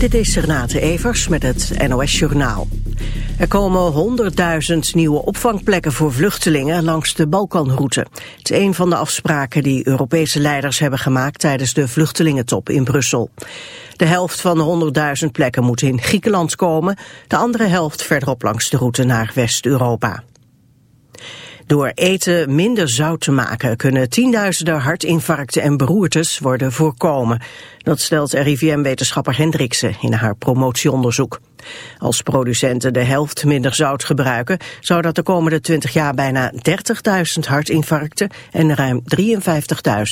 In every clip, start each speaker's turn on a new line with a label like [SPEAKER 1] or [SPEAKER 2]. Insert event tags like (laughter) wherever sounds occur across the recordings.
[SPEAKER 1] Dit is Renate Evers met het NOS Journaal. Er komen 100.000 nieuwe opvangplekken voor vluchtelingen langs de Balkanroute. Het is een van de afspraken die Europese leiders hebben gemaakt tijdens de vluchtelingentop in Brussel. De helft van de 100.000 plekken moet in Griekenland komen, de andere helft verderop langs de route naar West-Europa. Door eten minder zout te maken kunnen tienduizenden hartinfarcten en beroertes worden voorkomen. Dat stelt RIVM-wetenschapper Hendriksen in haar promotieonderzoek. Als producenten de helft minder zout gebruiken, zou dat de komende 20 jaar bijna 30.000 hartinfarcten en ruim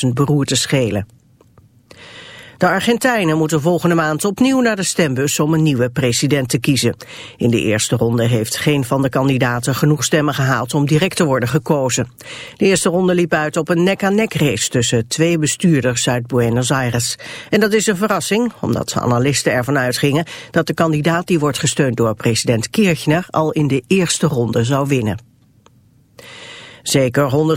[SPEAKER 1] 53.000 beroertes schelen. De Argentijnen moeten volgende maand opnieuw naar de stembus om een nieuwe president te kiezen. In de eerste ronde heeft geen van de kandidaten genoeg stemmen gehaald om direct te worden gekozen. De eerste ronde liep uit op een nek-aan-nek race tussen twee bestuurders uit Buenos Aires. En dat is een verrassing, omdat analisten ervan uitgingen dat de kandidaat die wordt gesteund door president Kirchner al in de eerste ronde zou winnen. Zeker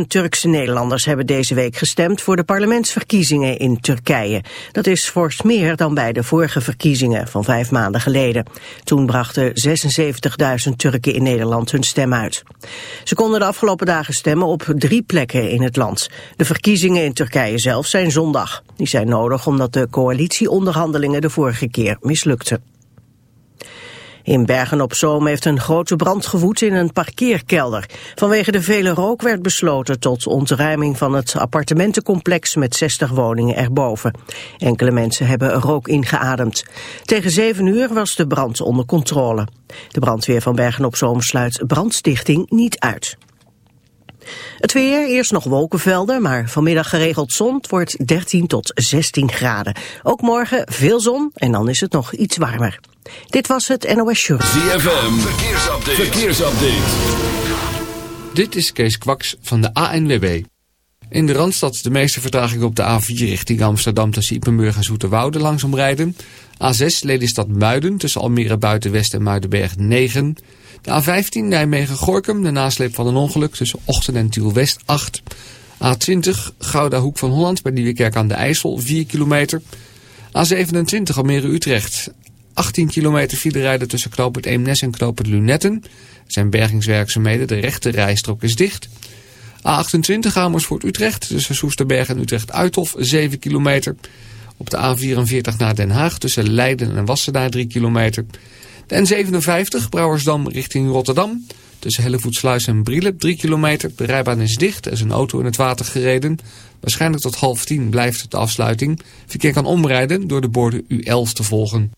[SPEAKER 1] 110.000 Turkse Nederlanders hebben deze week gestemd voor de parlementsverkiezingen in Turkije. Dat is fors meer dan bij de vorige verkiezingen van vijf maanden geleden. Toen brachten 76.000 Turken in Nederland hun stem uit. Ze konden de afgelopen dagen stemmen op drie plekken in het land. De verkiezingen in Turkije zelf zijn zondag. Die zijn nodig omdat de coalitieonderhandelingen de vorige keer mislukten. In Bergen-op-Zoom heeft een grote brand gewoed in een parkeerkelder. Vanwege de vele rook werd besloten tot ontruiming van het appartementencomplex met 60 woningen erboven. Enkele mensen hebben rook ingeademd. Tegen 7 uur was de brand onder controle. De brandweer van Bergen-op-Zoom sluit brandstichting niet uit. Het weer, eerst nog wolkenvelden, maar vanmiddag geregeld zon. Het wordt 13 tot 16 graden. Ook morgen veel zon en dan is het nog iets warmer. Dit was het NOS Show.
[SPEAKER 2] ZFM, verkeersupdate. verkeersupdate.
[SPEAKER 3] Dit is Kees Kwaks van de ANWB. In de Randstad de meeste vertraging op de A4 richting Amsterdam tussen Ippenburg en Zoeterwoude langzaam rijden. A6 Lelystad Muiden tussen Almere Buitenwest en Muidenberg 9. De A15 Nijmegen-Gorkum, de nasleep van een ongeluk tussen Ochten en Tiel-West 8. A20 Gouda Hoek van Holland bij Nieuwekerk aan de IJssel 4 kilometer. A27 Almere-Utrecht 18 kilometer file rijden tussen knooppunt Eemnes en knooppunt Lunetten. Er zijn bergingswerkzaamheden, de rechte rijstrook is dicht. A28 Amersfoort Utrecht tussen Soesterberg en Utrecht-Uithof 7 kilometer. Op de A44 naar Den Haag tussen Leiden en Wassenaar 3 kilometer. De N57 Brouwersdam richting Rotterdam. Tussen Hellevoetsluis en Brielen 3 kilometer. De rijbaan is dicht. Er is een auto in het water gereden. Waarschijnlijk tot half tien blijft de afsluiting. Verkeer kan omrijden door de borden U11 te volgen.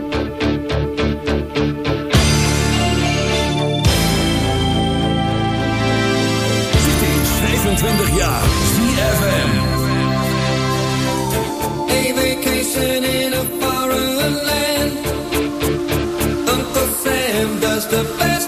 [SPEAKER 4] just
[SPEAKER 5] a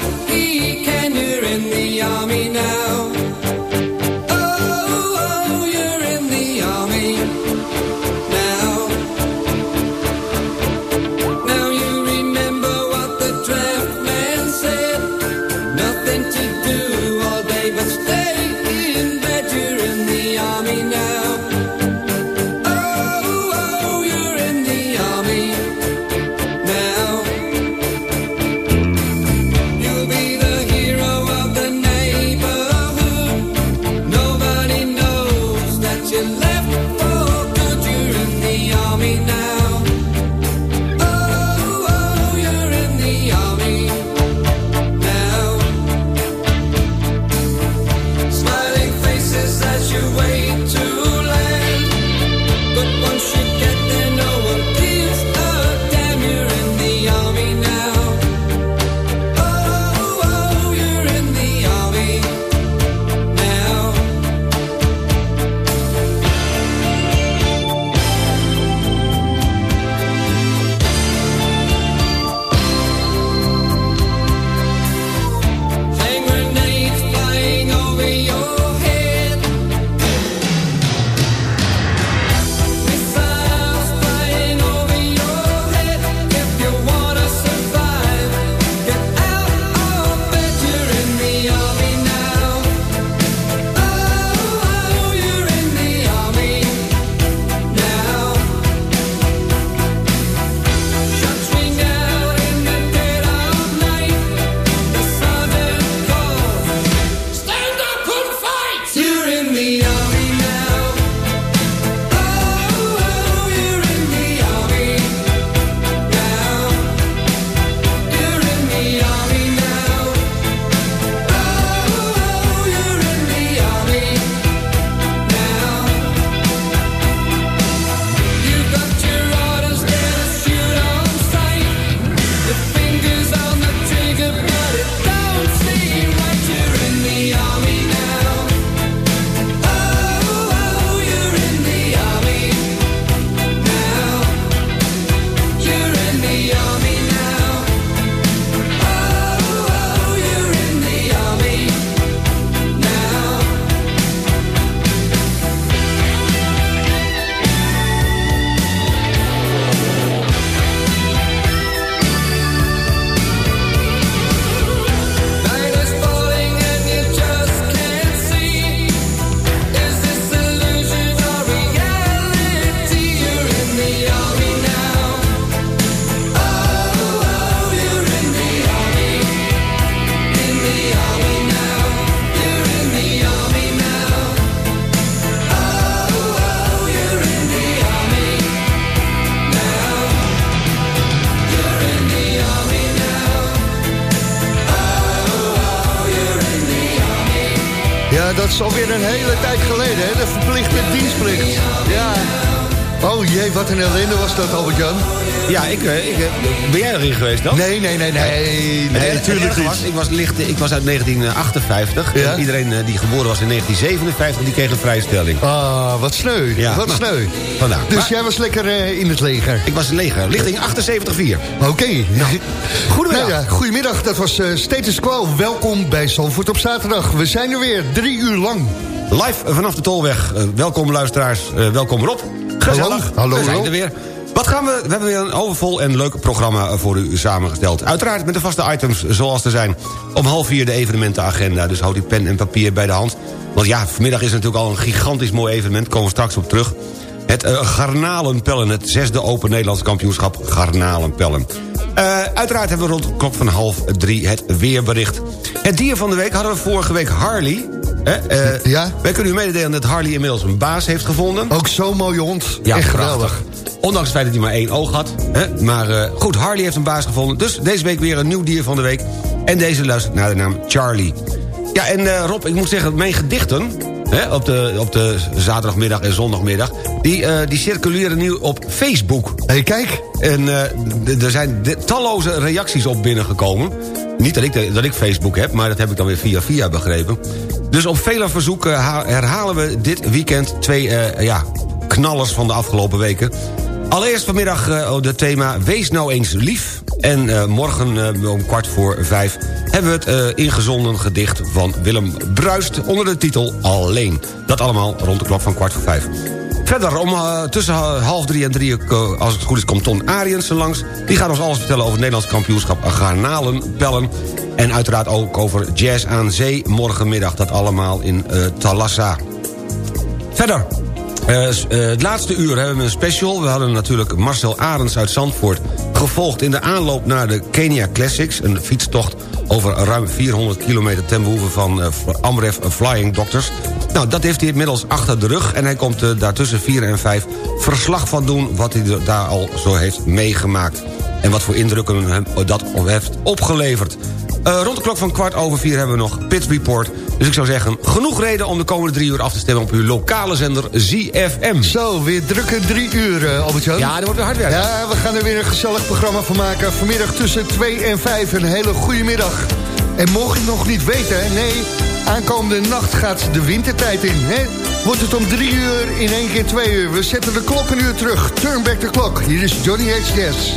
[SPEAKER 6] een hele tijd geleden, wat een ellende was dat, Albert-Jan.
[SPEAKER 7] Ja, ik, eh, ik, eh, ben jij erin geweest dan?
[SPEAKER 6] Nee, nee, nee, nee. Nee, natuurlijk niet.
[SPEAKER 7] Was, ik, was licht, ik was uit 1958.
[SPEAKER 6] Ja?
[SPEAKER 7] En iedereen eh, die geboren was in 1957, die kreeg een vrijstelling.
[SPEAKER 6] Ah, wat sneu.
[SPEAKER 7] Ja,
[SPEAKER 6] wat
[SPEAKER 7] nou,
[SPEAKER 6] sneu.
[SPEAKER 7] vandaar.
[SPEAKER 6] Dus
[SPEAKER 7] Maar-
[SPEAKER 6] jij was lekker in het leger.
[SPEAKER 7] Ik was leger, lichting 78-4.
[SPEAKER 6] Oké.
[SPEAKER 7] Goedemiddag.
[SPEAKER 6] Nou ja, goedemiddag, dat was eh, Status Quo. Welkom bij Zandvoort op zaterdag. We zijn er weer, drie uur lang.
[SPEAKER 7] Live vanaf de Tolweg. Welkom luisteraars, welkom Rob. Gezellig,
[SPEAKER 6] Hallo,
[SPEAKER 7] we zijn er weer. Wat gaan we, we hebben weer een overvol en leuk programma eh, voor u samengesteld. Uiteraard met de vaste items zoals er zijn. Om half vier de evenementenagenda, dus houd die pen en papier bij de hand. Want ja, vanmiddag is natuurlijk al een gigantisch mooi evenement, komen we straks op terug. Het uh, Garnalenpellen, het zesde Open Nederlands kampioenschap Garnalenpellen. Uh, uiteraard hebben we rond de klok van half drie het weerbericht. Het dier van de week hadden we vorige week Harley. Hè? Uh,
[SPEAKER 6] Ja?
[SPEAKER 7] Wij kunnen u mededelen dat Harley inmiddels een baas heeft gevonden.
[SPEAKER 6] Ook zo'n mooie hond.
[SPEAKER 7] Ja,
[SPEAKER 6] Echt geweldig.
[SPEAKER 7] Ondanks het feit dat hij maar één oog had. Hè? Maar uh, goed, Harley heeft een baas gevonden. Dus deze week weer een nieuw dier van de week. En deze luistert naar de naam Charlie. Ja, en uh, Rob, ik moet zeggen, mijn gedichten... Hè, op, de, op de zaterdagmiddag en zondagmiddag... die, uh, die circuleren nu op Facebook.
[SPEAKER 6] Hé, hey, kijk.
[SPEAKER 7] En uh, er zijn talloze reacties op binnengekomen. Niet dat ik, dat ik Facebook heb, maar dat heb ik dan weer via via begrepen. Dus op vele verzoeken herhalen we dit weekend... twee uh, ja, knallers van de afgelopen weken. Allereerst vanmiddag het thema Wees nou eens lief. En morgen om kwart voor vijf hebben we het ingezonden gedicht van Willem Bruist... onder de titel Alleen. Dat allemaal rond de klok van kwart voor vijf. Verder, om, uh, tussen half drie en drie, uh, als het goed is, komt Ton Ariensen langs. Die gaat ons alles vertellen over het Nederlands kampioenschap garnalenpellen. En uiteraard ook over jazz aan zee morgenmiddag. Dat allemaal in Talassa. Verder, het laatste uur hebben we een special. We hadden natuurlijk Marcel Arends uit Zandvoort... gevolgd in de aanloop naar de Kenia Classics. Een fietstocht over ruim 400 kilometer... ten behoeve van uh, Amref Flying Doctors. Nou, dat heeft hij inmiddels achter de rug... en hij komt uh, daar tussen 4 en 5 verslag van doen... wat hij daar al zo heeft meegemaakt. En wat voor indrukken hem dat heeft opgeleverd. Uh, rond de klok van kwart over vier hebben we nog Pit Report. Dus ik zou zeggen, genoeg reden om de komende drie uur af te stemmen... op uw lokale zender ZFM.
[SPEAKER 6] Zo, weer drukke drie uur, uh, Albert-Jan.
[SPEAKER 7] Ja, dat wordt weer hard werken.
[SPEAKER 6] Ja, we gaan er weer een gezellig programma van maken. Vanmiddag tussen 2 en 5. Een hele goede middag. En mocht je het nog niet weten, nee... aankomende nacht gaat de wintertijd in. Hè? Wordt het om drie uur in één keer twee uur. We zetten de klok een uur terug. Turn back the clock. Hier is Johnny H. Jazz.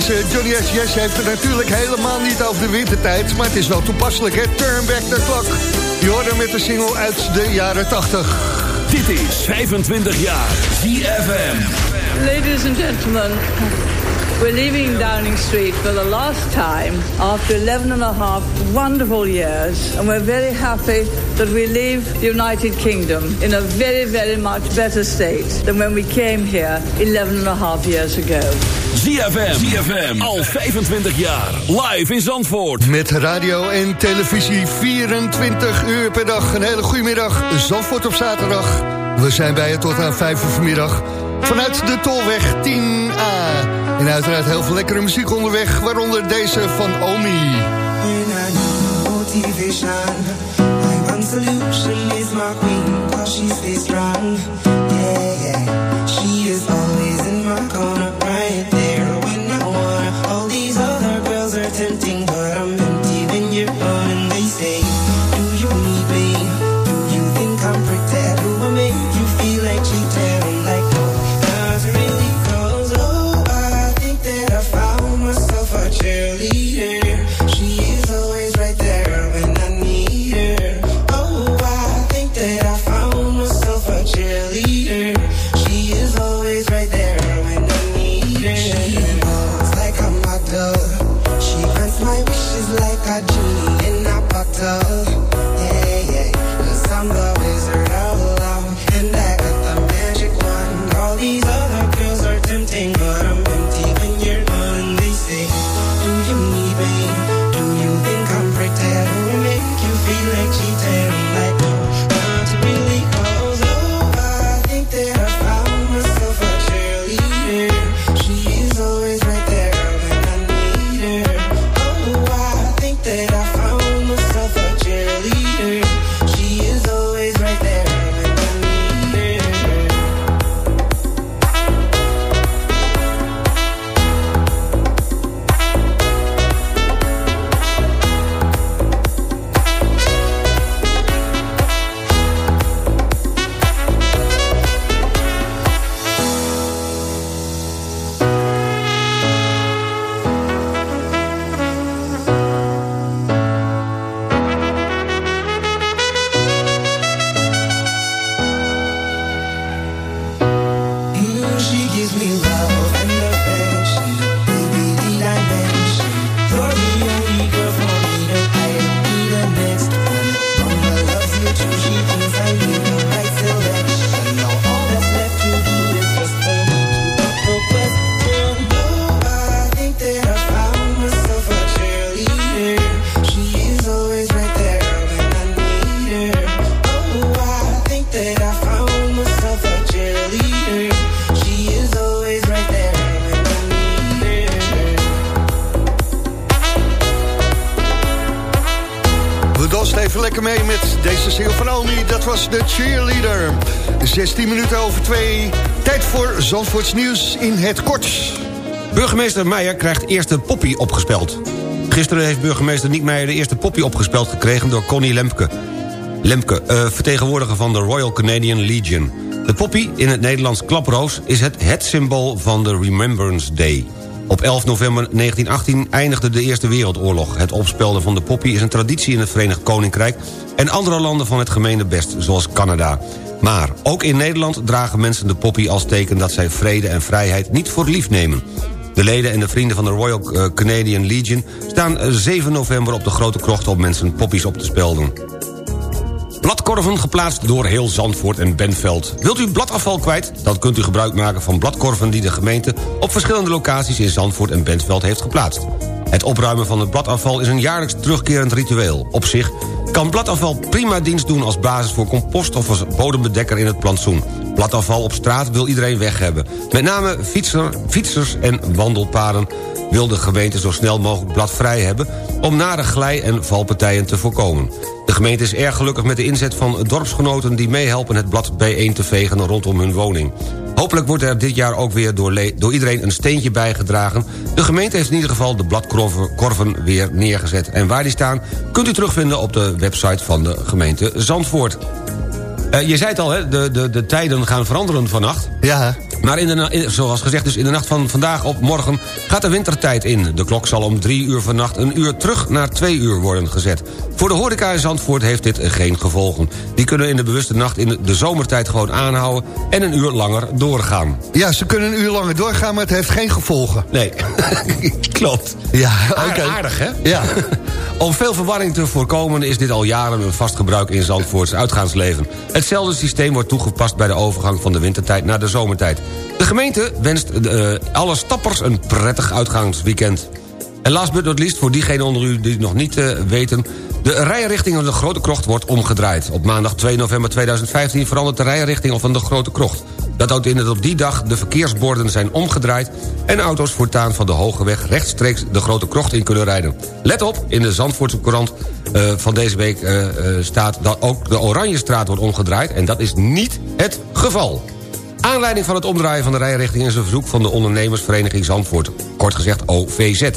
[SPEAKER 6] Deze Johnny S. Yes heeft het natuurlijk helemaal niet over de wintertijd... maar het is wel toepasselijk, hè? Turn back the clock. Je hoort hem met de single uit de jaren 80.
[SPEAKER 4] Dit is 25 jaar ZFM.
[SPEAKER 8] Ladies and gentlemen, we're leaving Downing Street for the last time after 11 and a half wonderful years. And we're very happy that we leave the United Kingdom in a very, very much better state than when we came here 11 and a half years ago.
[SPEAKER 4] ZFM. ZFM. Al 25 jaar. Live in Zandvoort.
[SPEAKER 6] Met radio en televisie 24 uur per dag. Een hele goede middag. Zandvoort op zaterdag. We zijn bij je tot aan 5 uur vanmiddag. Vanuit de Tolweg 10A. En uiteraard heel veel lekkere muziek onderweg. Waaronder deze van Omi.
[SPEAKER 9] motivation. My one solution is my queen, cause she stays strong. Yeah, yeah. She is always
[SPEAKER 6] 16 minuten over 2. Tijd voor Zandvoorts nieuws in het kort.
[SPEAKER 7] Burgemeester Meijer krijgt eerste poppy opgespeld. Gisteren heeft burgemeester Niek Meijer de eerste poppy opgespeld gekregen door Connie Lemke. Lemke, eh, vertegenwoordiger van de Royal Canadian Legion. De poppy, in het Nederlands klaproos, is het het symbool van de Remembrance Day. Op 11 november 1918 eindigde de Eerste Wereldoorlog. Het opspelden van de poppy is een traditie in het Verenigd Koninkrijk... en andere landen van het gemene best, zoals Canada. Maar ook in Nederland dragen mensen de poppy als teken... dat zij vrede en vrijheid niet voor lief nemen. De leden en de vrienden van de Royal eh, Canadian Legion... staan eh, 7 november op de Grote Krocht om mensen poppies op te spelden. Bladkorven geplaatst door heel Zandvoort en Benveld. Wilt u bladafval kwijt? Dan kunt u gebruik maken van bladkorven die de gemeente... op verschillende locaties in Zandvoort en Bentveld heeft geplaatst. Het opruimen van het bladafval is een jaarlijks terugkerend ritueel. Op zich kan bladafval prima dienst doen als basis voor compost... of als bodembedekker in het plantsoen. Bladafval op straat wil iedereen weg hebben. Met name fietser, fietsers en wandelpaden wil de gemeente zo snel mogelijk bladvrij hebben... om nare glij- en valpartijen te voorkomen. De gemeente is erg gelukkig met de inzet van dorpsgenoten... die meehelpen het blad bijeen te vegen rondom hun woning. Hopelijk wordt er dit jaar ook weer door, iedereen een steentje bijgedragen. De gemeente heeft in ieder geval de bladkorven weer neergezet. En waar die staan kunt u terugvinden op de website van de gemeente Zandvoort. Eh, je zei het al, hè, de, de, de tijden gaan veranderen vannacht.
[SPEAKER 6] Ja.
[SPEAKER 7] Maar in de, zoals gezegd, dus in de nacht van vandaag op morgen gaat de wintertijd in. De klok zal om drie uur vannacht een uur terug naar twee uur worden gezet. Voor de horeca in Zandvoort heeft dit geen gevolgen. Die kunnen in de bewuste nacht in de zomertijd gewoon aanhouden... en een uur langer doorgaan.
[SPEAKER 6] Ja, ze kunnen een uur langer doorgaan, maar het heeft geen gevolgen.
[SPEAKER 7] Nee, (laughs) klopt.
[SPEAKER 6] Ja.
[SPEAKER 7] Aardig, hè?
[SPEAKER 6] Ja. (laughs)
[SPEAKER 7] Om veel verwarring te voorkomen is dit al jaren een vast gebruik in Zandvoorts uitgaansleven. Hetzelfde systeem wordt toegepast bij de overgang van de wintertijd naar de zomertijd. De gemeente wenst eh, alle stappers een prettig uitgaansweekend. En last but not least, voor diegenen onder u die het nog niet eh, weten... de rijrichting van de Grote Krocht wordt omgedraaid. Op maandag 2 november 2015 verandert de rijrichting van de Grote Krocht. Dat houdt in dat op die dag de verkeersborden zijn omgedraaid... en auto's voortaan van de Hoge Weg rechtstreeks de Grote Krocht in kunnen rijden. Let op, in de Zandvoortse Courant eh, van deze week staat... dat ook de Oranjestraat wordt omgedraaid... en dat is niet het geval. Aanleiding van het omdraaien van de rijrichting is een verzoek van de ondernemersvereniging Zandvoort, kort gezegd OVZ.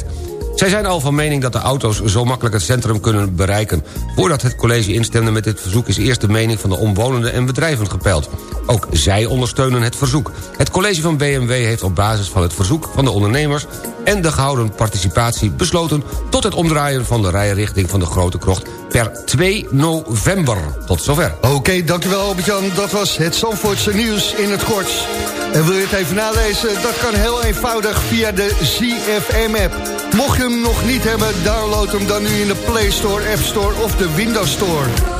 [SPEAKER 7] Zij zijn al van mening dat de auto's zo makkelijk het centrum kunnen bereiken. Voordat het college instemde met dit verzoek is eerst de mening van de omwonenden en bedrijven gepeild. Ook zij ondersteunen het verzoek. Het college van BMW heeft op basis van het verzoek van de ondernemers en de gehouden participatie besloten tot het omdraaien van de rijrichting van de Grote Krocht per 2 november. Tot zover.
[SPEAKER 6] Oké, dankjewel Albert-Jan. Dat was het Zandvoortse nieuws in het kort. En wil je het even nalezen? Dat kan heel eenvoudig via de ZFM-app. Mocht je hem nog niet hebben, download hem dan nu in de Play Store, App Store of de Windows Store.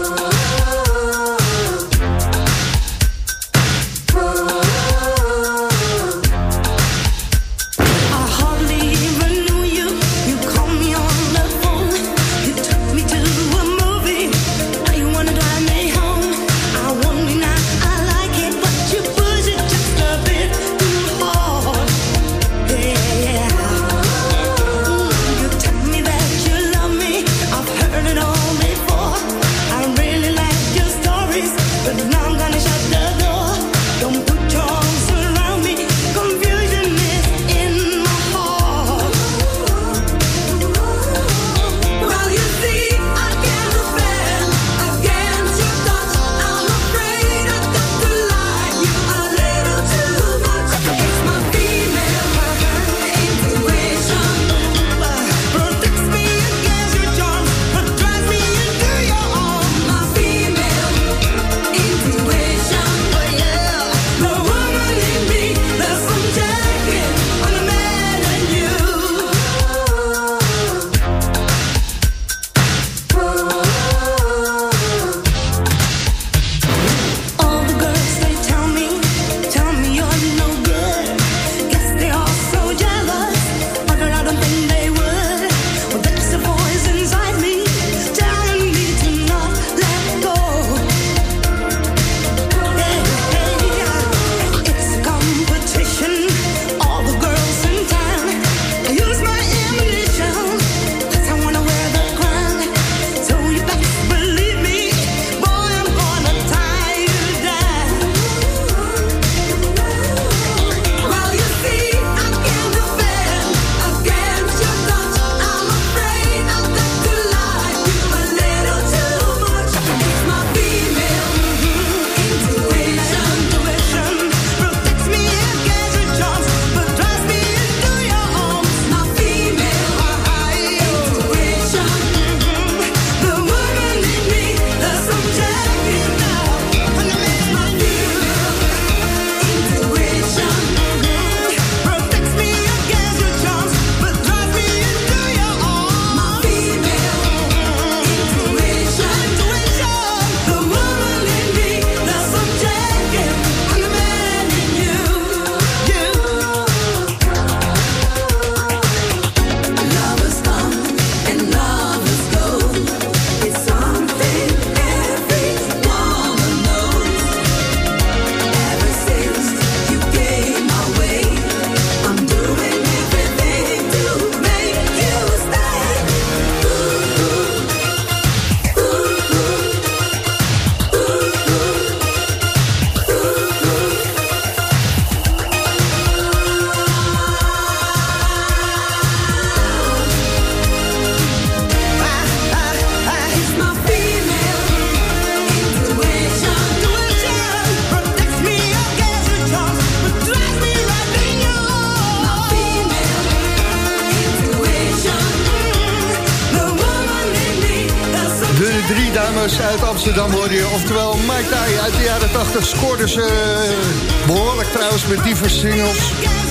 [SPEAKER 6] Amsterdam hoor je. Oftewel Mike Tai uit de jaren 80 scoorde ze eh, behoorlijk trouwens met diverse singles.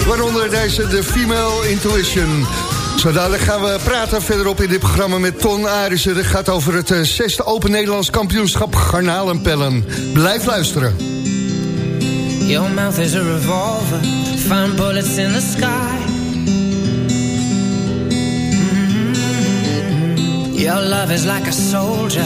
[SPEAKER 6] Waaronder deze de Female Intuition. Zo gaan we praten verderop in dit programma met Ton Arissen. Het gaat over het eh, zesde Open Nederlands kampioenschap Garnalenpellen. Blijf luisteren.
[SPEAKER 10] Your mouth is a revolver, find bullets in the sky. Mhm. Your love is like a soldier,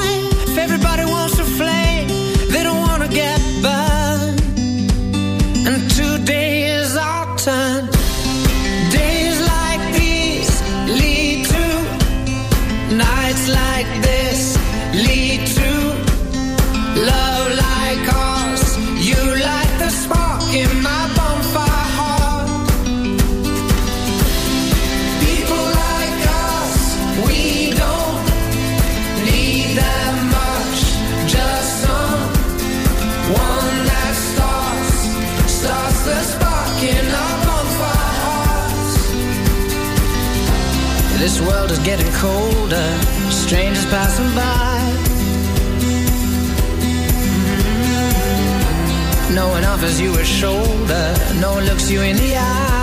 [SPEAKER 10] Colder, strangers passing by. Mm-hmm. No one offers you a shoulder, no one looks you in the eye.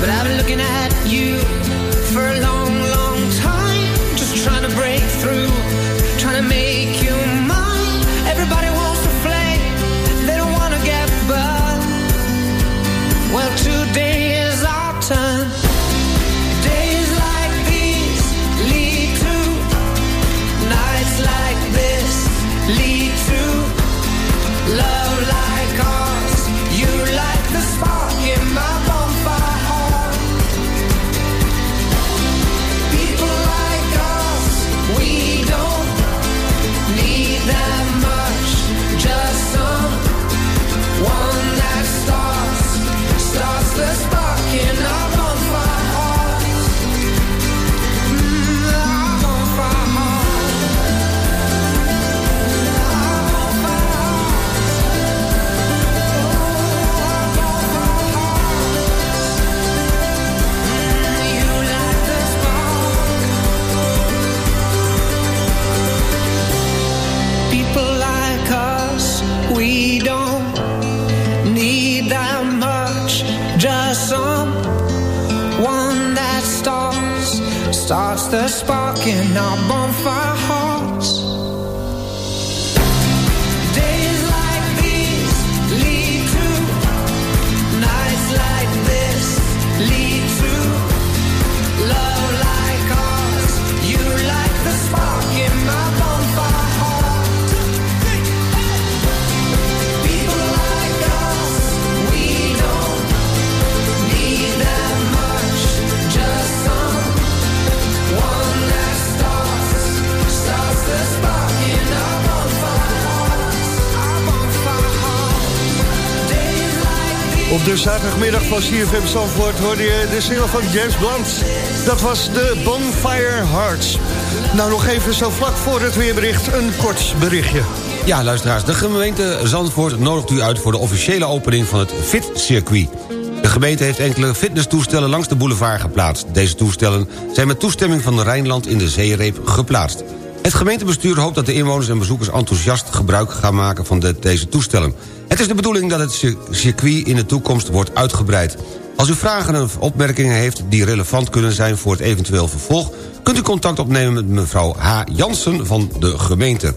[SPEAKER 10] But I've been looking at you for a long, long Now,
[SPEAKER 6] Op de zaterdagmiddag van CFM Zandvoort hoorde je de single van James Blunt. Dat was de Bonfire Hearts. Nou, nog even zo vlak voor het weerbericht een kort berichtje.
[SPEAKER 7] Ja, luisteraars, de gemeente Zandvoort nodigt u uit... voor de officiële opening van het FIT-circuit. De gemeente heeft enkele fitnesstoestellen langs de boulevard geplaatst. Deze toestellen zijn met toestemming van de Rijnland in de zeereep geplaatst. Het gemeentebestuur hoopt dat de inwoners en bezoekers enthousiast gebruik gaan maken van de- deze toestellen. Het is de bedoeling dat het cir- circuit in de toekomst wordt uitgebreid. Als u vragen of opmerkingen heeft die relevant kunnen zijn voor het eventueel vervolg... kunt u contact opnemen met mevrouw H. Jansen van de gemeente.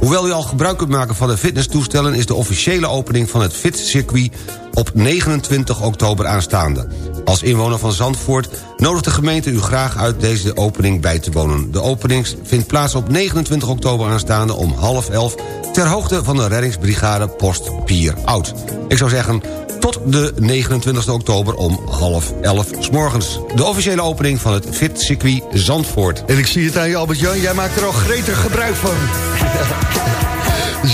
[SPEAKER 7] Hoewel u al gebruik kunt maken van de fitnesstoestellen... is de officiële opening van het FIT-circuit op 29 oktober aanstaande. Als inwoner van Zandvoort nodigt de gemeente u graag uit deze opening bij te wonen. De opening vindt plaats op 29 oktober aanstaande om half elf... ter hoogte van de reddingsbrigade Post Pier Oud. Ik zou zeggen, tot de 29 oktober om half elf s morgens. De officiële opening van het FIT-circuit Zandvoort.
[SPEAKER 6] En ik zie het aan je, Albert-Jan. Jij maakt er al gretig gebruik van. (laughs)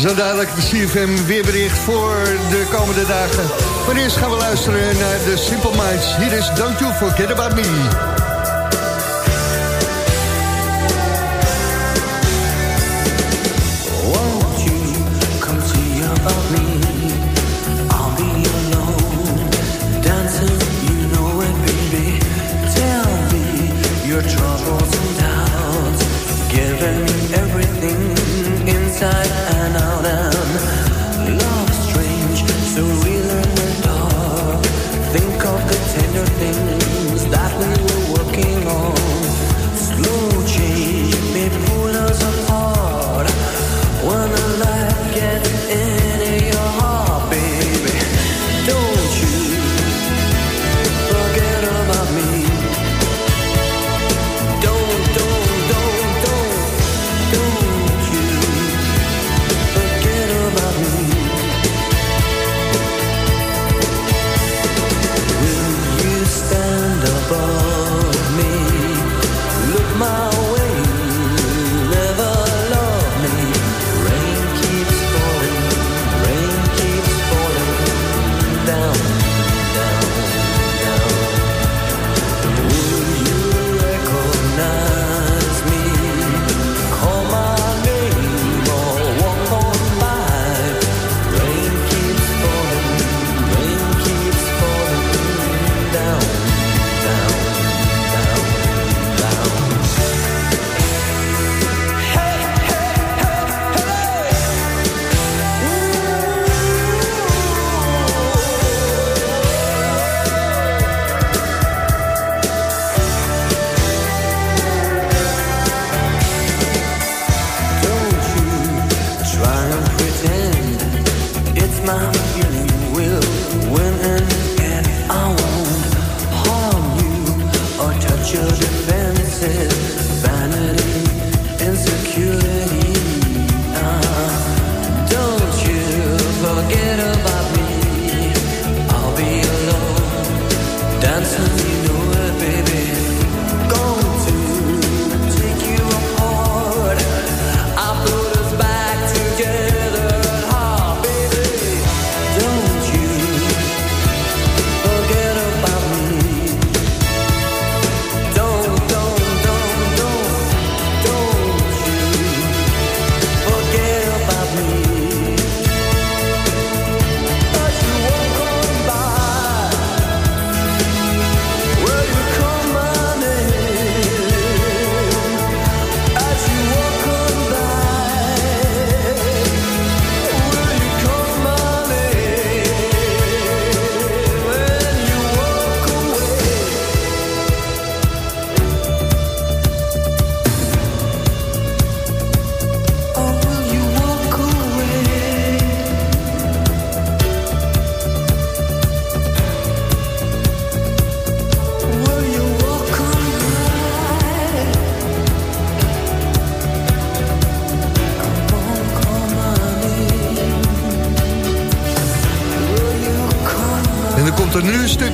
[SPEAKER 6] Zo dadelijk de CFM weerbericht voor de komende dagen. Maar eerst gaan we luisteren naar de Simple Minds. Hier is Don't You Forget About Me.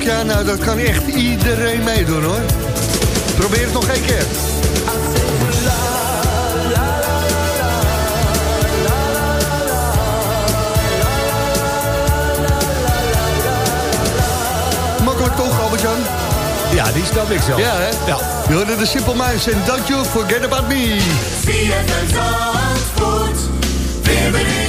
[SPEAKER 6] Aan, nou dat kan echt iedereen meedoen hoor. Probeer het nog één keer. Makkelijk toch, Albert-Jan?
[SPEAKER 7] Ja, die snap ik zo.
[SPEAKER 6] Ja, hè?
[SPEAKER 7] Ja.
[SPEAKER 6] Je hoorde de Simple Minds en Don't You Forget About Me.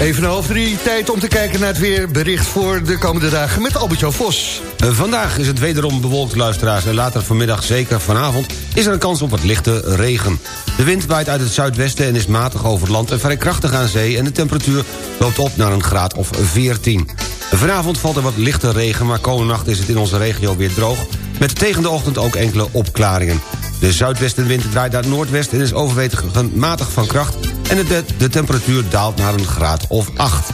[SPEAKER 6] Even half drie, tijd om te kijken naar het weerbericht voor de komende dagen met Albert-Jan Vos.
[SPEAKER 7] Eh, Vandaag is het wederom bewolkt, luisteraars. En later vanmiddag, zeker vanavond, is er een kans op wat lichte regen. De wind waait uit het zuidwesten en is matig over het land... en vrij krachtig aan zee en de temperatuur loopt op naar een graad of 14. Vanavond valt er wat lichte regen, maar komende nacht is het in onze regio weer droog... met tegen de ochtend ook enkele opklaringen. De zuidwestenwind draait naar het noordwest en is overwegend matig van kracht... en de, de temperatuur daalt naar een graad of 8.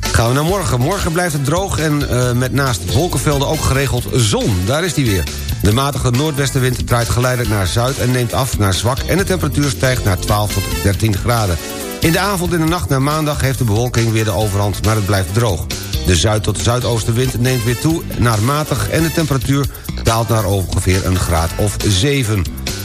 [SPEAKER 7] Gaan we naar morgen. Morgen blijft het droog en eh, met naast wolkenvelden ook geregeld zon. Daar is die weer. De matige noordwestenwind draait geleidelijk naar zuid en neemt af naar zwak... en de temperatuur stijgt naar 12 tot 13 graden. In de avond en de nacht naar maandag heeft de bewolking weer de overhand... maar het blijft droog. De zuid- tot zuidoostenwind neemt weer toe naar matig... en de temperatuur daalt naar ongeveer een graad of 7.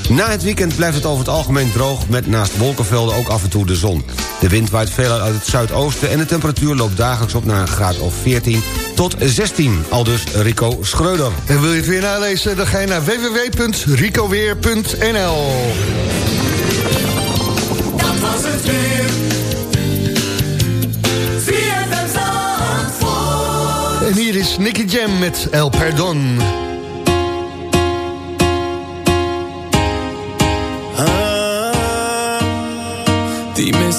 [SPEAKER 7] Na het weekend blijft het over het algemeen droog... met naast wolkenvelden ook af en toe de zon. De wind waait veel uit het zuidoosten... en de temperatuur loopt dagelijks op naar een graad of 14 tot 16. Aldus Rico Schreuder.
[SPEAKER 6] En wil je het weer nalezen, dan ga je naar www.ricoweer.nl
[SPEAKER 11] Dat was het weer.
[SPEAKER 6] En hier is Nicky Jam met El Perdon.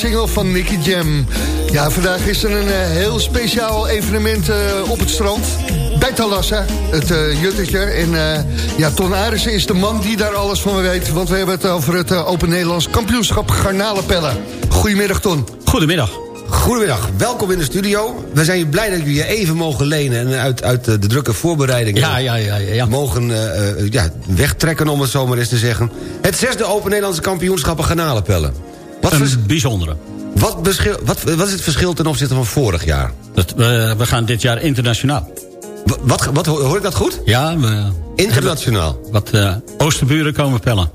[SPEAKER 6] De hitsingle van Nicky Jam. Ja, vandaag is er een eh, heel speciaal evenement eh, op het strand. Bij Talassa, het eh juttetje. En eh, ja, Ton Arissen is de man die daar alles van weet. Want we hebben het over het Open Nederlands kampioenschap garnalenpellen. Goedemiddag, Ton.
[SPEAKER 7] Goedemiddag. Goedemiddag, welkom in de studio. We zijn blij dat we je even mogen lenen... en uit, uit de, drukke voorbereidingen
[SPEAKER 12] Ja, ja, ja, ja, ja.
[SPEAKER 7] mogen ja, wegtrekken, om het zo maar eens te zeggen. Het zesde Open Nederlandse kampioenschappen garnalenpellen. Wat,
[SPEAKER 12] Een bijzondere.
[SPEAKER 7] wat, wat, wat is het verschil ten opzichte van vorig jaar?
[SPEAKER 12] Dat, we, we gaan dit jaar internationaal.
[SPEAKER 7] Wat, wat, hoor ik dat goed?
[SPEAKER 12] Ja, we
[SPEAKER 7] Internationaal.
[SPEAKER 12] wat eh, oosterburen komen pellen.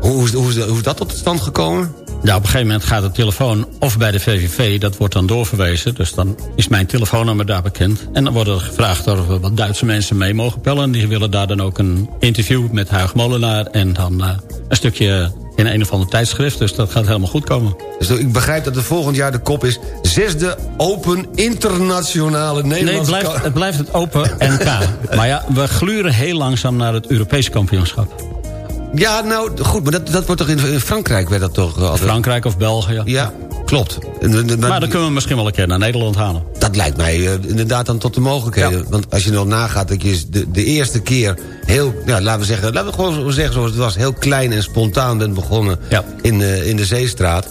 [SPEAKER 7] Hoe, hoe, is, hoe, is, hoe is dat tot stand gekomen?
[SPEAKER 12] Ja, op een gegeven moment gaat de telefoon of bij de VVV, dat wordt dan doorverwezen. Dus dan is mijn telefoonnummer daar bekend. En dan wordt er gevraagd of er wat Duitse mensen mee mogen pellen. Die willen daar dan ook een interview met Huig Molenaar. En dan eh, een stukje in een of ander tijdschrift. Dus dat gaat helemaal goed komen.
[SPEAKER 7] Dus ik begrijp dat er volgend jaar de kop is... zesde Open Internationale
[SPEAKER 12] Nee, het
[SPEAKER 7] Nederlandse...
[SPEAKER 12] blijft,
[SPEAKER 7] ka-
[SPEAKER 12] het blijft het open NK. (laughs) maar ja, we gluren heel langzaam naar het Europese kampioenschap.
[SPEAKER 7] Ja, nou, goed, maar dat, dat wordt toch in, in Frankrijk werd dat toch... eh, altijd-
[SPEAKER 12] Frankrijk of België.
[SPEAKER 7] Ja, klopt. En, en- en-
[SPEAKER 12] Maar dan kunnen we misschien wel een keer naar Nederland halen.
[SPEAKER 7] Dat lijkt mij eh, inderdaad dan tot de mogelijkheden. Want als je nog nagaat dat je de, de eerste keer heel... Ja, laten we zeggen, laten we gewoon zeggen zoals het was... heel klein en spontaan bent begonnen in, eh, in de Zeestraat...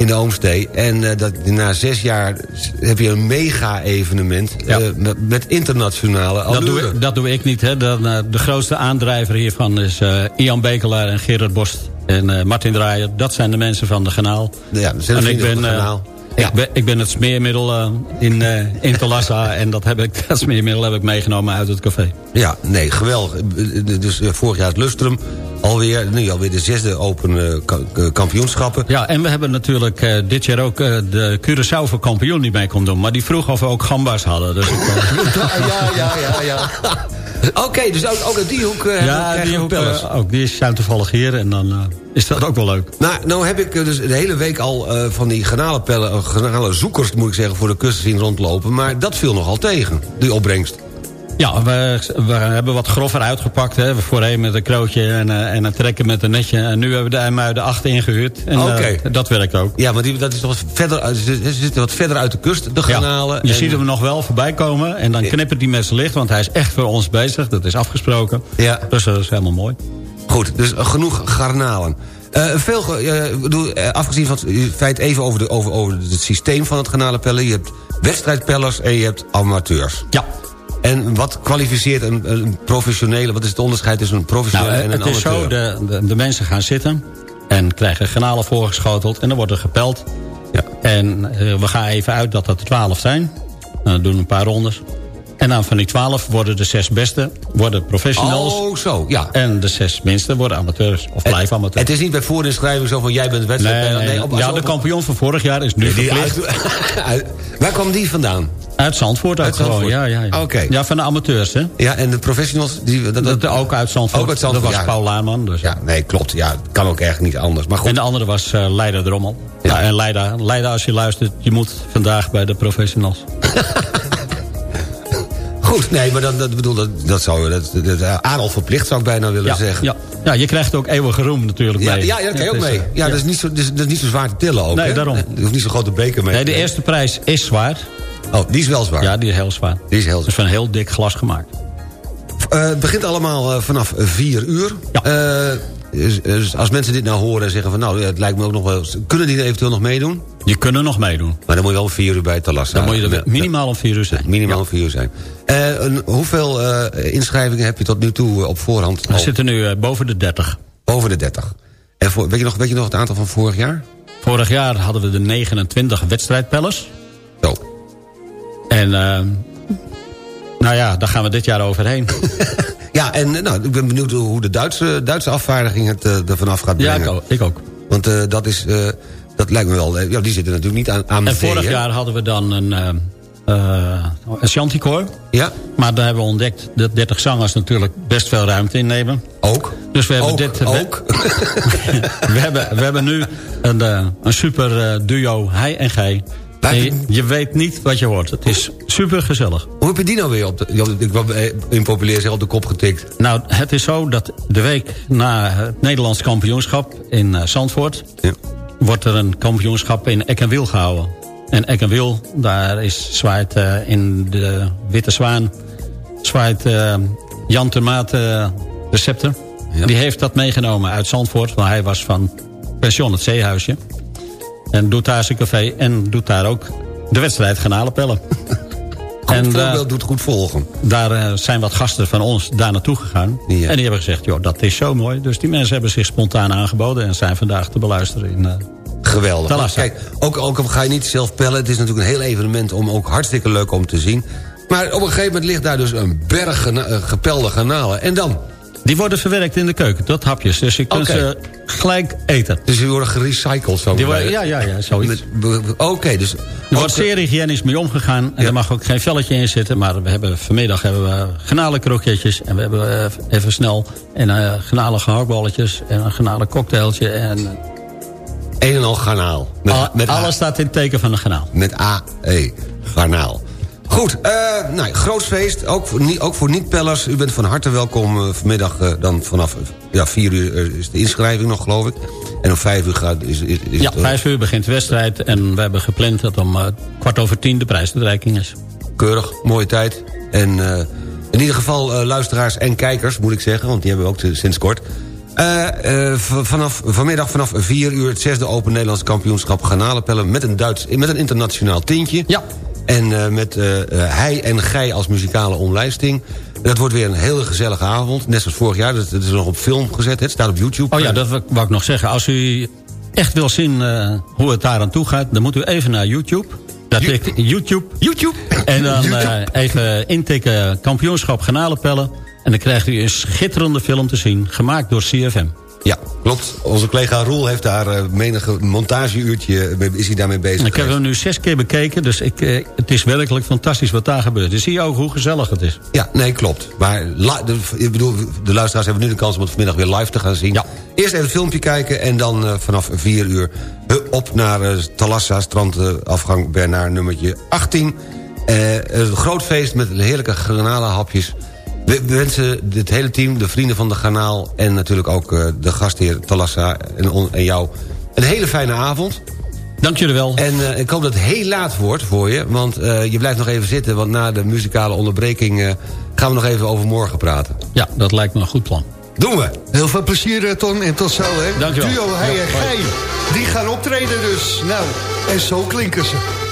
[SPEAKER 7] in de Oomstee. En eh, dat, na zes jaar heb je een mega-evenement... eh, met, met internationale
[SPEAKER 12] Dat doe, ik, dat doe ik niet. Hè. De, eh, de grootste aandrijver hiervan is Ian Bekelaar en Gerard Borst en Martin Draaier. Dat zijn de mensen van de Ganaal.
[SPEAKER 7] Ja, dat zijn de
[SPEAKER 12] en ik ben,
[SPEAKER 7] van de Ganaal.
[SPEAKER 12] ik, ben, ik ben het smeermiddel in, in Talassa. (laughs) en dat, heb ik, dat smeermiddel heb ik meegenomen uit het café.
[SPEAKER 7] Ja, nee, geweldig. Dus vorig jaar het Lustrum. Alweer, nu alweer de zesde open eh, eh, kampioenschappen.
[SPEAKER 12] Ja, en we hebben natuurlijk eh, dit jaar ook eh, de Curaçao voor kampioen die mee kon doen. Maar die vroeg of we ook gamba's hadden. Dus ik, (laughs)
[SPEAKER 7] ja, ja, ja, ja. (laughs) Oké, dus ook, ook uit die hoek eh,
[SPEAKER 12] ja, die,
[SPEAKER 7] we
[SPEAKER 12] ook, eh, die zijn toevallig hier en dan eh, is dat ook wel leuk.
[SPEAKER 7] Nou, nou heb ik dus de hele week al eh, van die garnalenpellen... eh, garnalenzoekers, moet ik zeggen, voor de kust zien rondlopen. Maar dat viel nogal tegen, die opbrengst.
[SPEAKER 12] Ja, we, we hebben wat grover uitgepakt. Hè. Voorheen met een krootje en, eh, en een trekken met een netje. En nu hebben we de IJmuiden 8 ingehuurd. En eh, dat werkt ook.
[SPEAKER 7] Ja, maar die, dat is wat verder, ze zitten wat verder uit de kust, de garnalen.
[SPEAKER 12] je
[SPEAKER 7] En-
[SPEAKER 12] ziet hem nog wel voorbij komen. En dan knippert met zijn licht. Want hij is echt voor ons bezig. Dat is afgesproken.
[SPEAKER 7] Ja.
[SPEAKER 12] Dus dat is helemaal mooi.
[SPEAKER 7] Goed, dus genoeg garnalen. Eh, veel, eh, afgezien van het feit even over, de, over, over het systeem van het garnalenpellen... je hebt wedstrijdpellers en je hebt amateurs.
[SPEAKER 12] Ja.
[SPEAKER 7] En wat kwalificeert een, een professionele... wat is het onderscheid tussen een professionele
[SPEAKER 12] Nou,
[SPEAKER 7] en een
[SPEAKER 12] het is
[SPEAKER 7] amateur?
[SPEAKER 12] zo, de, de, de mensen gaan zitten. En krijgen granalen voorgeschoteld. En dan wordt er gepeld.
[SPEAKER 7] Ja.
[SPEAKER 12] En eh, we gaan even uit dat er twaalf zijn. Nou, we doen een paar rondes. En dan van die twaalf worden de zes beste worden professionals.
[SPEAKER 7] Oh, zo, ja.
[SPEAKER 12] En de zes minste worden amateurs. Of blijven amateurs.
[SPEAKER 7] Het is niet bij voorinschrijving zo van... jij bent
[SPEAKER 12] Nee,
[SPEAKER 7] wedstrijdpeller.
[SPEAKER 12] nee,
[SPEAKER 7] op-
[SPEAKER 12] ja, de kampioen van vorig jaar is nu
[SPEAKER 7] Nee, die
[SPEAKER 12] verplicht.
[SPEAKER 7] uit- (laughs) uit- Waar kwam die vandaan?
[SPEAKER 12] Uit Zandvoort
[SPEAKER 7] Uit
[SPEAKER 12] gewoon, ja, ja, ja.
[SPEAKER 7] Oké.
[SPEAKER 12] Ja, van de amateurs, hè.
[SPEAKER 7] Ja, en de professionals? Die, dat,
[SPEAKER 12] Dat, ook uit Zandvoort.
[SPEAKER 7] Ook uit Zandvoort,
[SPEAKER 12] Dat was
[SPEAKER 7] ja.
[SPEAKER 12] Paul Laarman. Dus.
[SPEAKER 7] Ja, nee, klopt. Ja, kan ook echt niet anders. Maar goed.
[SPEAKER 12] En de andere was eh Leider Drommel. Ja. en Leida, Leida, als je luistert, je moet vandaag bij de professionals. (laughs)
[SPEAKER 7] Goed, nee, maar dat, dat, bedoel, dat, dat zou dat, dat, Adolf verplicht zou ik bijna willen
[SPEAKER 12] Ja,
[SPEAKER 7] zeggen.
[SPEAKER 12] ja. ja, je krijgt ook eeuwige roem natuurlijk
[SPEAKER 7] Ja,
[SPEAKER 12] mee.
[SPEAKER 7] ja, ja, dat kan je ook mee.
[SPEAKER 12] eh,
[SPEAKER 7] Ja, Dat, is niet zo, dat, is, dat is niet zo zwaar te tillen ook.
[SPEAKER 12] Nee,
[SPEAKER 7] hè?
[SPEAKER 12] daarom.
[SPEAKER 7] Je hoeft niet zo'n grote beker mee.
[SPEAKER 12] Nee, de eerste prijs is zwaar.
[SPEAKER 7] Oh, die is wel zwaar.
[SPEAKER 12] Ja, die is heel zwaar.
[SPEAKER 7] Die is heel
[SPEAKER 12] Het is van heel dik glas gemaakt.
[SPEAKER 7] Eh, het begint allemaal eh, vanaf 4 uur. Eh, dus, dus als mensen dit nou horen en zeggen van... nou, het lijkt me ook nog wel... Kunnen die er eventueel nog meedoen?
[SPEAKER 12] Je kunt nog meedoen.
[SPEAKER 7] Maar dan moet je wel om 4 uur bij Talassa.
[SPEAKER 12] Dan moet je er minimaal om vier uur zijn.
[SPEAKER 7] Minimaal om 4 uur zijn. Eh, een, hoeveel eh, inschrijvingen heb je tot nu toe eh, op voorhand?
[SPEAKER 12] We
[SPEAKER 7] al?
[SPEAKER 12] zitten nu boven de 30.
[SPEAKER 7] Boven de 30. En voor, weet, je nog, weet je nog het aantal van vorig jaar?
[SPEAKER 12] Vorig jaar hadden we de 29 wedstrijdpellers.
[SPEAKER 7] Zo.
[SPEAKER 12] En nou ja, daar gaan we dit jaar overheen. (laughs)
[SPEAKER 7] Ja, en eh, nou, ik ben benieuwd hoe de Duitse, Duitse afvaardiging het eh, er vanaf gaat
[SPEAKER 12] ja,
[SPEAKER 7] brengen.
[SPEAKER 12] ik ook. Ik ook.
[SPEAKER 7] Want eh, dat is... dat lijkt me wel... ja, die zitten natuurlijk niet aan, aan
[SPEAKER 12] En vorig
[SPEAKER 7] hè?
[SPEAKER 12] jaar hadden we dan een, een Chanticoor.
[SPEAKER 7] Ja.
[SPEAKER 12] Maar daar hebben we ontdekt dat 30 zangers natuurlijk best veel ruimte innemen.
[SPEAKER 7] Ook.
[SPEAKER 12] Dus we hebben
[SPEAKER 7] Ook,
[SPEAKER 12] dit...
[SPEAKER 7] ook. (laughs)
[SPEAKER 12] we, hebben, we hebben nu een, een super duo, hij en gij. Je, weet niet wat je hoort. Het is super gezellig.
[SPEAKER 7] Hoe heb je die nou weer op de... Ik impopulair zeggen op de kop getikt.
[SPEAKER 12] Nou, het is zo dat de week na het Nederlands kampioenschap in eh, Zandvoort...
[SPEAKER 7] Ja.
[SPEAKER 12] wordt er een kampioenschap in Eck en Wiel gehouden. En Eck en Wiel, daar is, zwaait eh, in de Witte Zwaan... zwaait eh, Jan Termaat de scepter.
[SPEAKER 7] Ja.
[SPEAKER 12] Die heeft dat meegenomen uit Zandvoort... want hij was van pension het Zeehuisje. En doet daar zijn café en doet daar ook de wedstrijd Garnalenpellen. (laughs)
[SPEAKER 7] Goed
[SPEAKER 12] En,
[SPEAKER 7] voorbeeld doet goed volgen.
[SPEAKER 12] daar eh, zijn wat gasten van ons daar naartoe gegaan.
[SPEAKER 7] Ja.
[SPEAKER 12] En die hebben gezegd, joh, dat is zo mooi. Dus die mensen hebben zich spontaan aangeboden... en zijn vandaag te beluisteren in... eh,
[SPEAKER 7] Geweldig. Kijk, ook, ook al ga je niet zelf pellen... het is natuurlijk een heel evenement om ook hartstikke leuk om te zien. Maar op een gegeven moment ligt daar dus een berg eh, gepelde garnalen. En dan?
[SPEAKER 12] Die worden verwerkt in de keuken, tot hapjes. Dus je kunt ze gelijk eten.
[SPEAKER 7] Dus die worden gerecycled zo.
[SPEAKER 12] Die worden, ja, ja, ja, zoiets.
[SPEAKER 7] Oké, dus...
[SPEAKER 12] Er wordt zeer hygiënisch mee omgegaan. En
[SPEAKER 7] Ja.
[SPEAKER 12] er mag ook geen velletje in zitten. Maar we hebben, vanmiddag hebben we granale-kroketjes. En we hebben eh, even snel en eh granale gehaktballetjes. En een granale cocktailtje. En eh,
[SPEAKER 7] Een en al garnaal. Met,
[SPEAKER 12] al-
[SPEAKER 7] met
[SPEAKER 12] alles
[SPEAKER 7] A.
[SPEAKER 12] staat in het teken van de granaal.
[SPEAKER 7] Met A-E. Garnaal. Goed, eh nou, groot feest. Ook voor, niet- ook voor niet-pellers. U bent van harte welkom eh, vanmiddag. eh, dan vanaf ja, 4 uur is de inschrijving nog, geloof ik. En om 5 uur gaat, is, is, is
[SPEAKER 12] Ja,
[SPEAKER 7] het, eh,
[SPEAKER 12] vijf uur begint de wedstrijd. En we hebben gepland dat om eh, kwart over tien de prijsuitreiking is.
[SPEAKER 7] keurig. Mooie tijd. En in ieder geval luisteraars en kijkers, moet ik zeggen. Want die hebben we ook te- sinds kort. Vanaf, vanmiddag vanaf 4 uur het zesde Open Nederlands kampioenschap garnalenpellen... met een, Duits, met een internationaal tintje.
[SPEAKER 12] Ja.
[SPEAKER 7] En eh, met eh, eh, hij en gij als muzikale omlijsting. Dat wordt weer een hele gezellige avond. Net zoals vorig jaar. Dat, dat is nog op film gezet. Het staat op YouTube.
[SPEAKER 12] Oh ja, dat wou ik nog zeggen. Als u echt wil zien hoe het daar aan toe gaat... dan moet u even naar YouTube. Dat tikt YouTube.
[SPEAKER 7] YouTube.
[SPEAKER 12] En dan even intikken kampioenschap garnalenpellen. En dan krijgt u een schitterende film te zien. Gemaakt door CFM.
[SPEAKER 7] Ja, klopt. Onze collega Roel heeft daar eh, menige montageuurtje... mee- is hij daarmee bezig
[SPEAKER 12] Ik heb hem nu zes keer bekeken. Dus ik, eh, het is werkelijk fantastisch wat daar gebeurt. Dus zie je ook hoe gezellig het is.
[SPEAKER 7] Ja, nee, klopt. Maar de, ik bedoel, de luisteraars hebben nu de kans om het vanmiddag weer live te gaan zien.
[SPEAKER 12] Ja.
[SPEAKER 7] Eerst even het filmpje kijken en dan eh, vanaf 4 uur eh, op naar eh, Talassa, strandafgang Bernard nummertje 18. Eh, een groot feest met heerlijke granalenhapjes. We we wensen het hele team, de vrienden van de Garnaal... en natuurlijk ook eh, de gastheer Talassa en, jou... een hele fijne avond.
[SPEAKER 12] Dank jullie wel.
[SPEAKER 7] En eh, ik hoop dat het heel laat wordt voor je. Want eh, je blijft nog even zitten. Want na de muzikale onderbreking eh, gaan we nog even over morgen praten.
[SPEAKER 12] Ja, dat lijkt me een goed plan.
[SPEAKER 7] Doen we.
[SPEAKER 6] Heel veel plezier, Ton. En tot zo, hè.
[SPEAKER 12] Dankjewel.
[SPEAKER 6] Duo, hij
[SPEAKER 12] Ja,
[SPEAKER 6] en gij. Die gaan optreden dus. Nou, en zo klinken ze.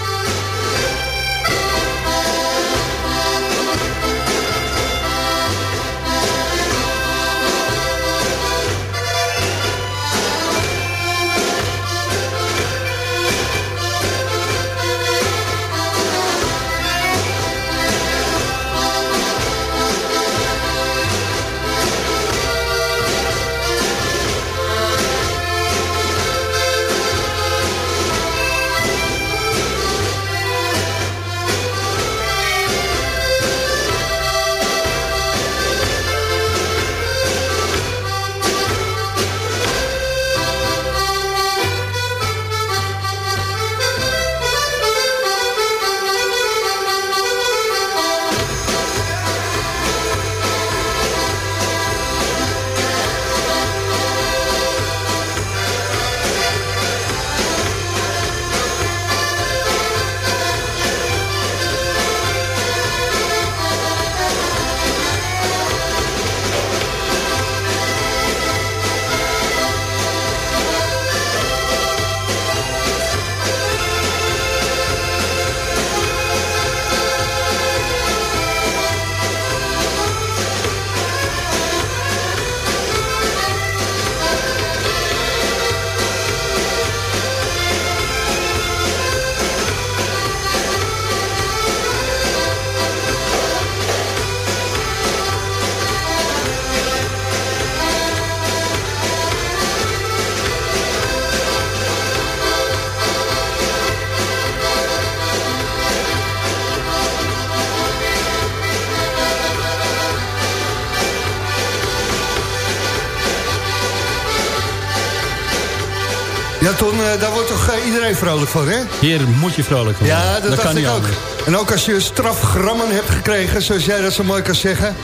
[SPEAKER 6] Ton, eh, daar wordt toch eh, iedereen vrolijk van, hè?
[SPEAKER 12] Hier moet je vrolijk van worden.
[SPEAKER 6] Ja, dat, dacht
[SPEAKER 12] kan
[SPEAKER 6] ik
[SPEAKER 12] niet
[SPEAKER 6] ook.
[SPEAKER 12] anders.
[SPEAKER 6] En ook als je strafgrammen hebt gekregen, zoals jij dat zo mooi kan zeggen...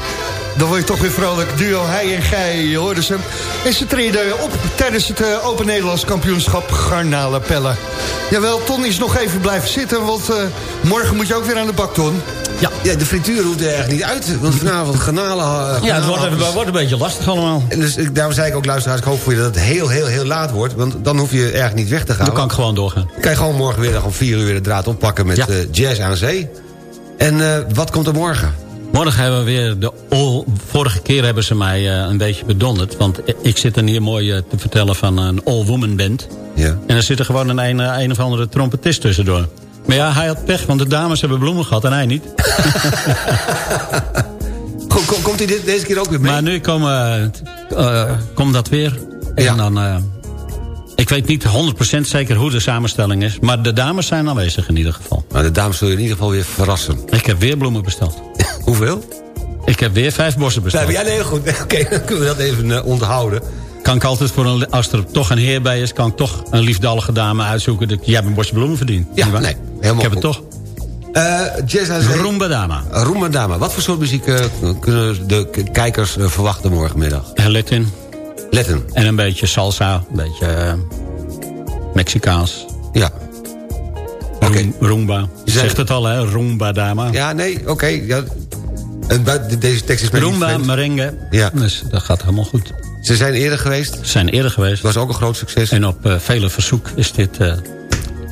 [SPEAKER 6] dan word je toch weer vrolijk. Duo hij en gij, je hoorde ze. En ze treden op tijdens het eh, Open Nederlands kampioenschap Garnalenpellen. Jawel, Ton is nog even blijven zitten, want morgen moet je ook weer aan de bak, Ton.
[SPEAKER 7] Ja. ja, de frituur hoeft er echt niet uit. Want vanavond granalen... eh,
[SPEAKER 12] Ja, het wordt, het wordt een beetje lastig allemaal.
[SPEAKER 7] En dus ik- daarom zei ik ook, luisteraars, ik hoop voor je dat het heel, heel, heel laat wordt. Want dan hoef je eigenlijk niet weg te gaan.
[SPEAKER 12] Dan kan ik gewoon doorgaan.
[SPEAKER 7] Dan kan je gewoon morgenmiddag om 4 uur weer de draad oppakken met
[SPEAKER 12] Ja.
[SPEAKER 7] eh, Jazz aan Zee. En eh, wat komt er morgen?
[SPEAKER 12] Morgen hebben we weer de all... Vorige keer hebben ze mij een beetje bedonderd. Want ik zit dan hier mooi te vertellen van een all-woman band.
[SPEAKER 7] Ja.
[SPEAKER 12] En er zit er gewoon een, een, een of andere trompetist tussendoor. Maar ja, hij had pech, want de dames hebben bloemen gehad en hij niet. (laughs)
[SPEAKER 7] Kom- kom- Komt hij dit, deze keer ook weer mee?
[SPEAKER 12] Maar nu eh, komt dat weer. En
[SPEAKER 7] Ja.
[SPEAKER 12] dan... eh, ik weet niet 100% zeker hoe de samenstelling is. Maar de dames zijn aanwezig in ieder geval.
[SPEAKER 7] Maar de dames zullen je in ieder geval weer verrassen.
[SPEAKER 12] Ik heb weer bloemen besteld. (laughs)
[SPEAKER 7] Hoeveel?
[SPEAKER 12] Ik heb weer vijf bossen besteld.
[SPEAKER 7] Ja, nee, goed. (laughs) Oké, dan kunnen we dat even eh, onthouden.
[SPEAKER 12] Kan ik altijd voor een, als er toch een heer bij is... kan ik toch een liefdallige dame uitzoeken. Dat, jij hebt een bosje bloemen verdiend.
[SPEAKER 7] Ja, nee, helemaal
[SPEAKER 12] Ik heb
[SPEAKER 7] goed.
[SPEAKER 12] het toch.
[SPEAKER 7] Eh jazz.
[SPEAKER 12] Rumba dama.
[SPEAKER 7] Rumba Dama. Wat voor soort muziek eh, kunnen de kijkers eh, verwachten morgenmiddag?
[SPEAKER 12] En Latin.
[SPEAKER 7] Letten.
[SPEAKER 12] En een beetje salsa. Een beetje Mexicaans.
[SPEAKER 7] Ja.
[SPEAKER 12] Roem- Rumba. Je
[SPEAKER 7] Zijn-
[SPEAKER 12] zegt het al, hè? Rumba dama.
[SPEAKER 7] Ja, nee, oké. ja. Deze tekst is vreemd.
[SPEAKER 12] merengue.
[SPEAKER 7] Ja.
[SPEAKER 12] Dus dat gaat helemaal goed.
[SPEAKER 7] Ze zijn eerder geweest.
[SPEAKER 12] Ze zijn eerder geweest.
[SPEAKER 7] was ook een groot succes.
[SPEAKER 12] En op eh, vele verzoek is dit eh,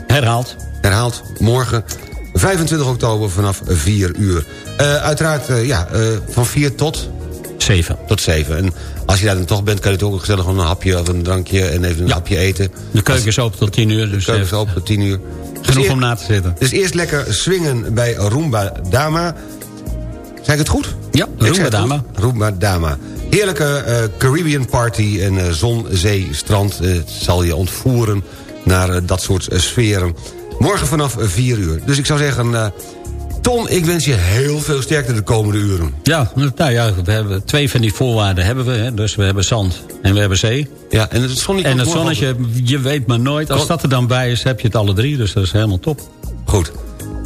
[SPEAKER 12] herhaald.
[SPEAKER 7] Herhaald morgen 25 oktober vanaf 4 uur. Eh, uiteraard ja, van 4 tot?
[SPEAKER 12] 7.
[SPEAKER 7] Tot 7. En als je daar dan toch bent, kan je het ook gezellig een hapje of een drankje en even een hapje eten.
[SPEAKER 12] De keuken is open tot 10 uur. Dus
[SPEAKER 7] De keuken is open tot 10 uur.
[SPEAKER 12] genoeg
[SPEAKER 7] Dus
[SPEAKER 12] om na te zitten.
[SPEAKER 7] Dus eerst lekker swingen bij Roomba Dama. Zeg ik het goed?
[SPEAKER 12] Ja, Roomba Dama.
[SPEAKER 7] Roomba Dama. Heerlijke eh, Caribbean party en eh, zon, zee, strand. eh, het zal je ontvoeren naar dat soort sferen. Morgen vanaf 4 uur. Dus ik zou zeggen... Ton, ik wens je heel veel sterkte de komende uren.
[SPEAKER 12] Ja, nou ja, we hebben twee van die voorwaarden hebben we. Hè. Dus we hebben zand en we hebben zee.
[SPEAKER 7] Ja, en het zonnetje...
[SPEAKER 12] En het zonnetje, je weet maar nooit. Als dat er dan bij is, heb je het alle drie. Dus dat is helemaal top.
[SPEAKER 7] op. Goed.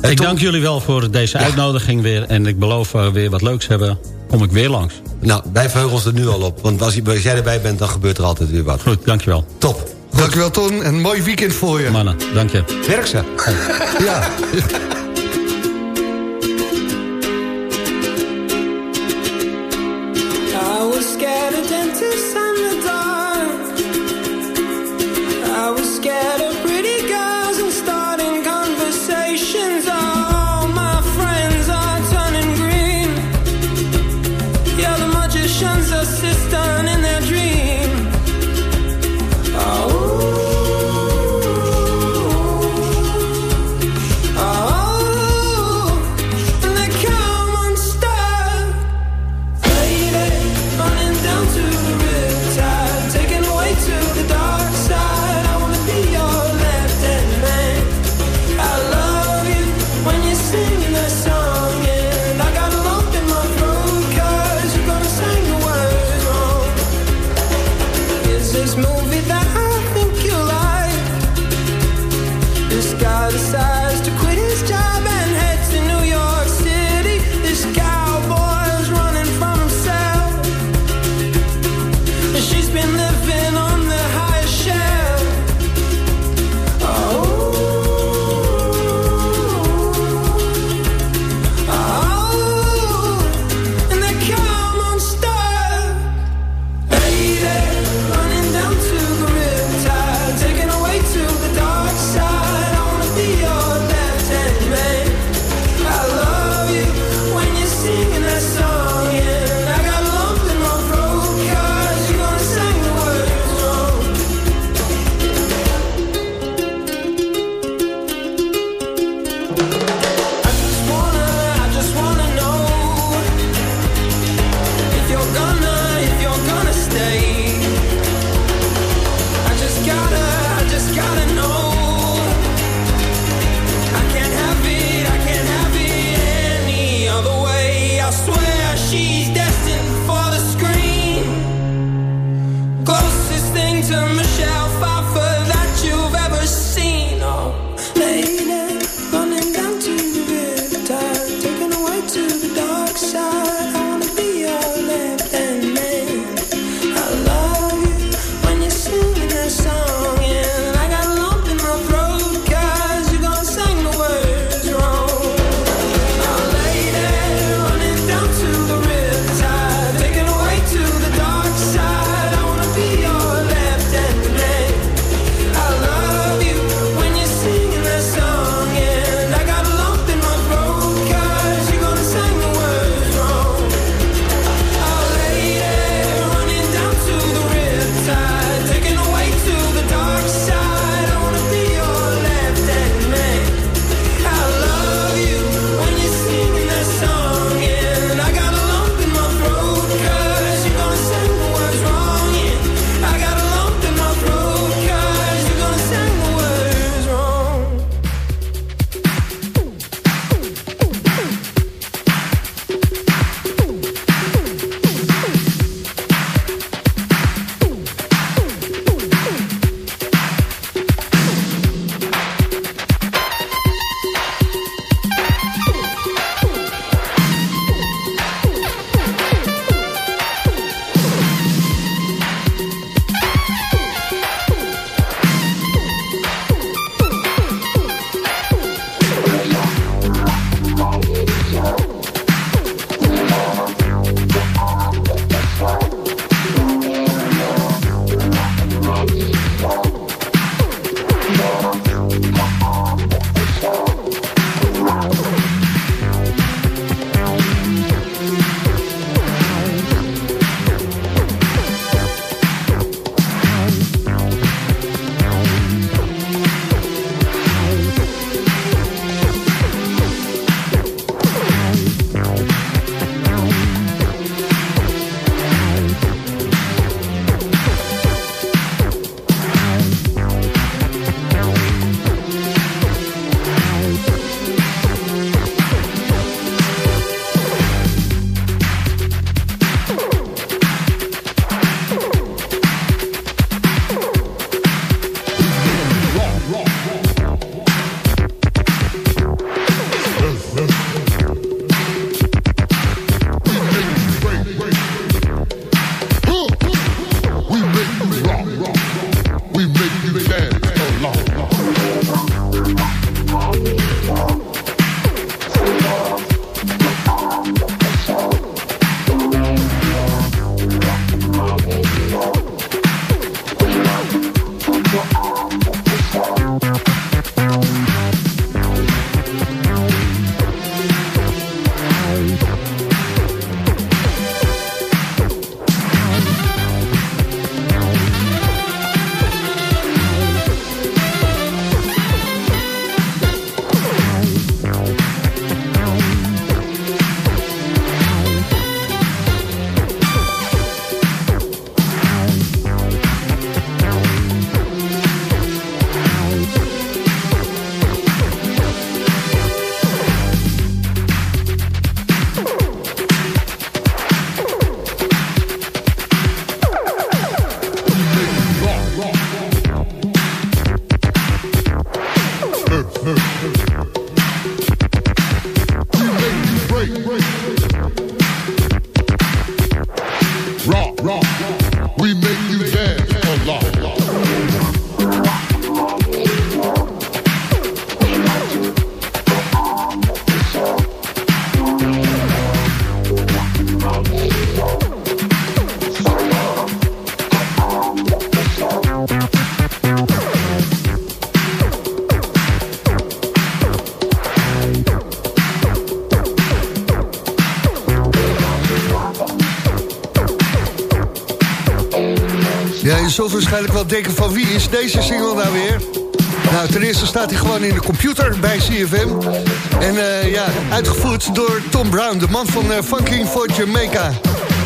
[SPEAKER 12] Ik dank jullie wel voor deze uitnodiging weer. En ik beloof weer wat leuks hebben. Kom ik weer langs.
[SPEAKER 7] Nou, wij verheugen ons er nu al op. Want als, jij erbij bent, dan gebeurt er altijd weer wat.
[SPEAKER 12] Goed, dankjewel.
[SPEAKER 7] Top.
[SPEAKER 6] Dankjewel, Ton. Een mooi weekend voor je.
[SPEAKER 12] Mannen, dank je.
[SPEAKER 7] Werk ze.
[SPEAKER 6] Ja. (laughs) waarschijnlijk wel denken van wie is deze single nou weer? Nou, ten eerste staat hij gewoon in de computer bij CFM. En eh, ja, uitgevoerd door Tom Brown, de man van eh, uh, Funking for Jamaica.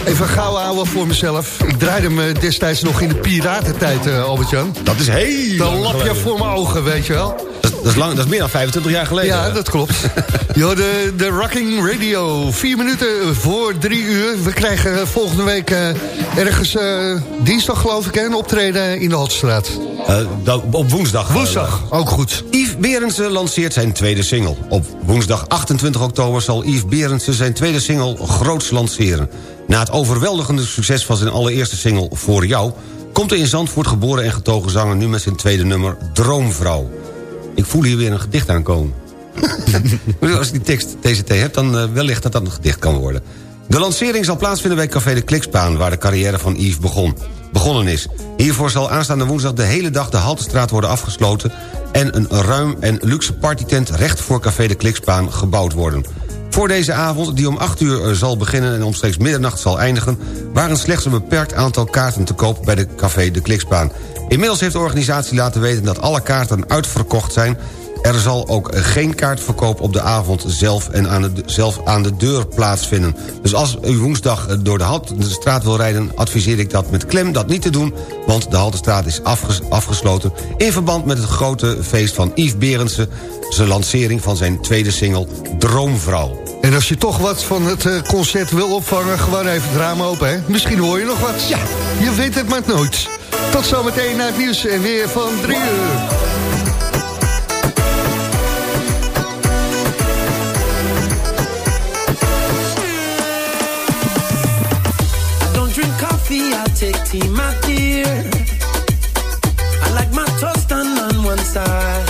[SPEAKER 6] Even gauw houden voor mezelf. Ik draaide me eh, destijds nog in de piratentijd, uh, Albert-Jan.
[SPEAKER 7] Dat is heel
[SPEAKER 6] Dan lap je voor mijn ogen, weet je wel.
[SPEAKER 7] Dat is, lang, dat is meer dan 25 jaar geleden.
[SPEAKER 6] Ja, dat klopt. (laughs) Yo, de, de Rocking Radio. Vier minuten voor drie uur. We krijgen volgende week eh, ergens eh, dinsdag, geloof ik, hè, een optreden in de Hotstraat.
[SPEAKER 7] Eh, op woensdag.
[SPEAKER 6] Woensdag, ook goed.
[SPEAKER 7] Yves Berendsen lanceert zijn tweede single. Op woensdag 28 oktober zal Yves Berendsen zijn tweede single groots lanceren. Na het overweldigende succes van zijn allereerste single Voor Jou... komt de in Zandvoort geboren en getogen zanger nu met zijn tweede nummer Droomvrouw. Ik voel hier weer een gedicht aankomen. (laughs) Als ik die tekst TCT heb, dan eh, wellicht dat dat een gedicht kan worden. De lancering zal plaatsvinden bij Café de Klikspaan... waar de carrière van Yves begon, begonnen is. Hiervoor zal aanstaande woensdag de hele dag de Haltestraat worden afgesloten... en een ruim en luxe partytent recht voor Café de Klikspaan gebouwd worden. Voor deze avond, die om 8 uur eh, zal beginnen en omstreeks middernacht zal eindigen... waren slechts een beperkt aantal kaarten te koop bij de Café de Klikspaan. Inmiddels heeft de organisatie laten weten dat alle kaarten uitverkocht zijn... Er zal ook geen kaartverkoop op de avond zelf, en aan de, zelf aan de deur plaatsvinden. Dus als u woensdag eh, door de Haltestraat wil rijden... adviseer ik dat met klem dat niet te doen... want de Haltestraat is afges- afgesloten... in verband met het grote feest van Yves Berendsen... zijn lancering van zijn tweede single Droomvrouw.
[SPEAKER 6] En als je toch wat van het eh, concert wil opvangen, gewoon even het raam open, hè? Misschien hoor je nog wat. Ja, je weet het maar nooit. Tot zometeen naar het nieuws en weer van drie uur.
[SPEAKER 13] I don't drink coffee, I take tea, my dear. I like my toast done on one side.